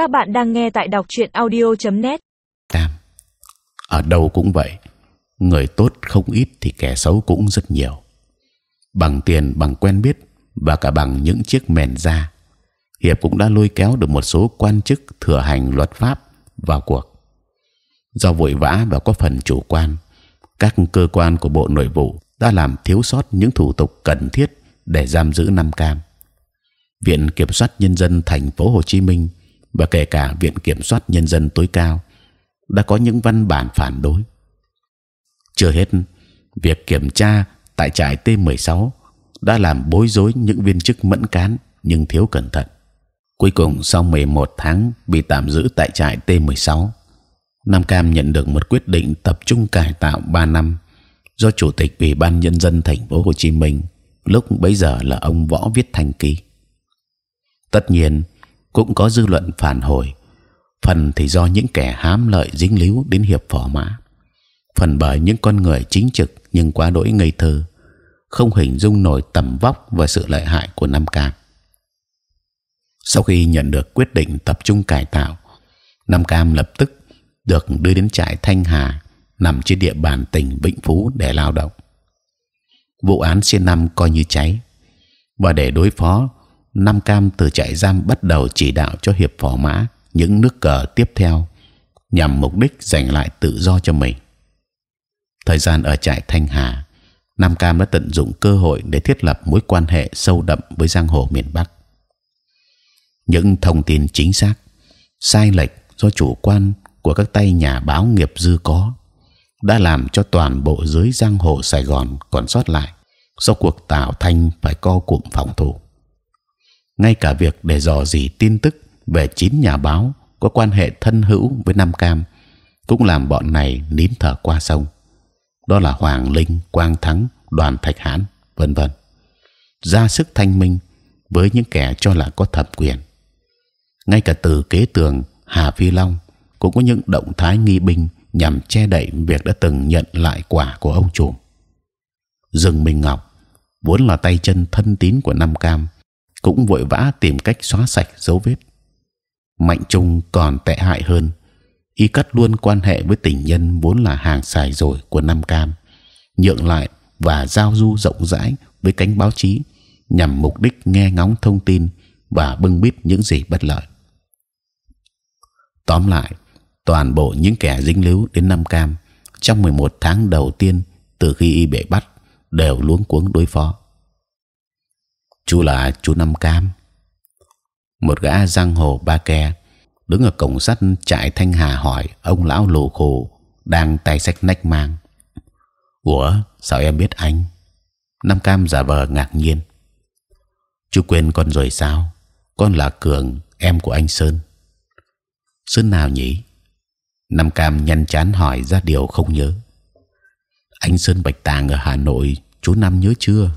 Các bạn đang nghe tại đọc truyện audio.net. Tam ở đâu cũng vậy, người tốt không ít thì kẻ xấu cũng rất nhiều. Bằng tiền, bằng quen biết và cả bằng những chiếc mền da, hiệp cũng đã lôi kéo được một số quan chức thừa hành luật pháp vào cuộc. Do vội vã và có phần chủ quan, các cơ quan của bộ nội vụ đã làm thiếu sót những thủ tục cần thiết để giam giữ Nam Cam. Viện Kiểm soát Nhân dân Thành phố Hồ Chí Minh và kể cả Viện Kiểm soát Nhân dân tối cao đã có những văn bản phản đối. Chưa hết, việc kiểm tra tại trại T16 đã làm bối rối những viên chức mẫn cán nhưng thiếu cẩn thận. Cuối cùng sau 11 tháng bị tạm giữ tại trại T16, Nam Cam nhận được một quyết định tập trung cải tạo 3 năm do chủ tịch ủy ban nhân dân thành phố Hồ Chí Minh lúc bấy giờ là ông võ viết thành ký. Tất nhiên cũng có dư luận phản hồi, phần thì do những kẻ hám lợi dính líu đến hiệp phò mã, phần bởi những con người chính trực nhưng quá đỗi ngây thơ, không hình dung nổi tầm vóc và sự lợi hại của Nam Cam. Sau khi nhận được quyết định tập trung cải tạo, Nam Cam lập tức được đưa đến trại Thanh Hà nằm trên địa bàn tỉnh Vĩnh Phú để lao động. Vụ án c năm coi như cháy và để đối phó, Nam Cam từ trại giam bắt đầu chỉ đạo cho hiệp phò mã những nước cờ tiếp theo nhằm mục đích giành lại tự do cho mình. Thời gian ở trại Thanh Hà, Nam Cam đã tận dụng cơ hội để thiết lập mối quan hệ sâu đậm với giang hồ miền Bắc. Những thông tin chính xác, sai lệch do chủ quan của các tay nhà báo nghiệp dư có đã làm cho toàn bộ giới giang hồ Sài Gòn còn sót lại sau cuộc Tào Thanh phải co cụm phòng thủ. Ngay cả việc để dò dỉ tin tức về chín nhà báo có quan hệ thân hữu với Nam Cam cũng làm bọn này nín thở qua sông. Đó là Hoàng Linh, Quang Thắng, Đoàn Thạch Hãn, vân vân. ra sức thanh minh với những kẻ cho là có thẩm quyền. Ngay cả từ kế tường Hà Phi Long cũng có những động thái nghi binh nhằm che đậy việc đã từng nhận lại quả của ông chủ. Dương Minh Ngọc vốn là tay chân thân tín của Nam Cam, cũng vội vã tìm cách xóa sạch dấu vết. Mạnh Trung còn tệ hại hơn, y cắt luôn quan hệ với tình nhân vốn là hàng xài rồi của Nam Cam, nhượng lại và giao du rộng rãi với cánh báo chí nhằm mục đích nghe ngóng thông tin và bưng bít những gì bất lợi. Tóm lại, toàn bộ những kẻ dính líu đến Nam Cam trong 11 tháng đầu tiên từ khi y bị bắt đều luống cuống đối phó. Chú là chú năm Cam, một gã giang hồ ba ke đứng ở cổng sắt trại Thanh Hà hỏi ông lão lù khù đang tay sách nách mang. Ủa sao em biết anh? năm Cam giả vờ ngạc nhiên. Chú quên con rồi sao? Con là Cường, em của anh Sơn. Sơn nào nhỉ? năm Cam nhăn chán hỏi ra điều không nhớ. Anh Sơn Bạch Tàng ở Hà Nội, chú Năm nhớ chưa?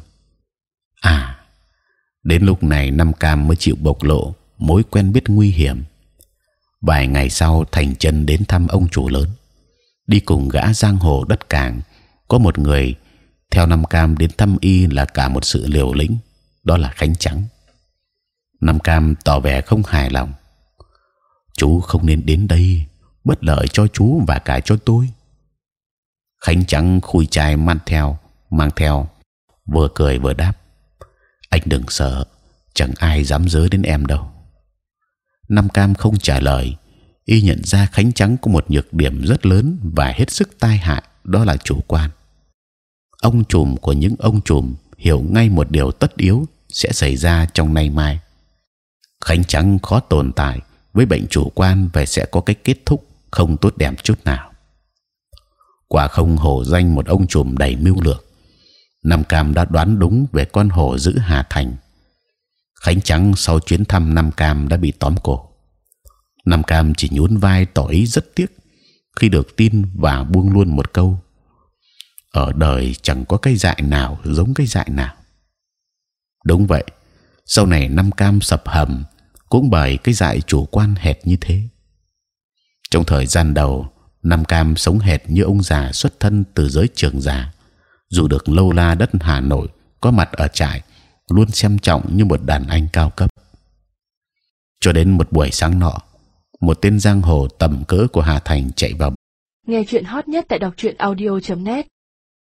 Đến lúc này Nam Cam mới chịu bộc lộ mối quen biết nguy hiểm. Vài ngày sau, Thành chân đến thăm ông chủ lớn, đi cùng gã giang hồ đất cảng. Có một người theo Nam Cam đến thăm y là cả một sự liều lĩnh, đó là Khánh Trắng. Nam Cam tỏ vẻ không hài lòng. Chú không nên đến đây, bất lợi cho chú và cả cho tôi. Khánh Trắng khui chai mang theo, mang theo, vừa cười vừa đáp: anh đừng sợ, chẳng ai dám dớ đến em đâu. Nam Cam không trả lời, y nhận ra Khánh Trắng có một nhược điểm rất lớn và hết sức tai hại, đó là chủ quan. Ông trùm của những ông trùm hiểu ngay một điều tất yếu sẽ xảy ra trong nay mai. Khánh Trắng khó tồn tại với bệnh chủ quan và sẽ có cái kết thúc không tốt đẹp chút nào. Quả không hổ danh một ông trùm đầy mưu lược. Nam Cam đã đoán đúng về con hổ giữ Hà Thành. Khánh Trắng sau chuyến thăm Nam Cam đã bị tóm cổ. Nam Cam chỉ nhún vai tỏ ý rất tiếc khi được tin và buông luôn một câu: ở đời chẳng có cây dại nào giống cây dại nào. Đúng vậy, sau này Nam Cam sập hầm cũng bởi cái dại chủ quan hệt như thế. Trong thời gian đầu, Nam Cam sống hệt như ông già xuất thân từ giới trường già, dù được lâu la đất Hà Nội có mặt ở trại, luôn xem trọng như một đàn anh cao cấp. Cho đến một buổi sáng nọ, một tên giang hồ tầm cỡ của Hà Thành chạy vào Nghe chuyện hot nhất tại đọc truyện audio.net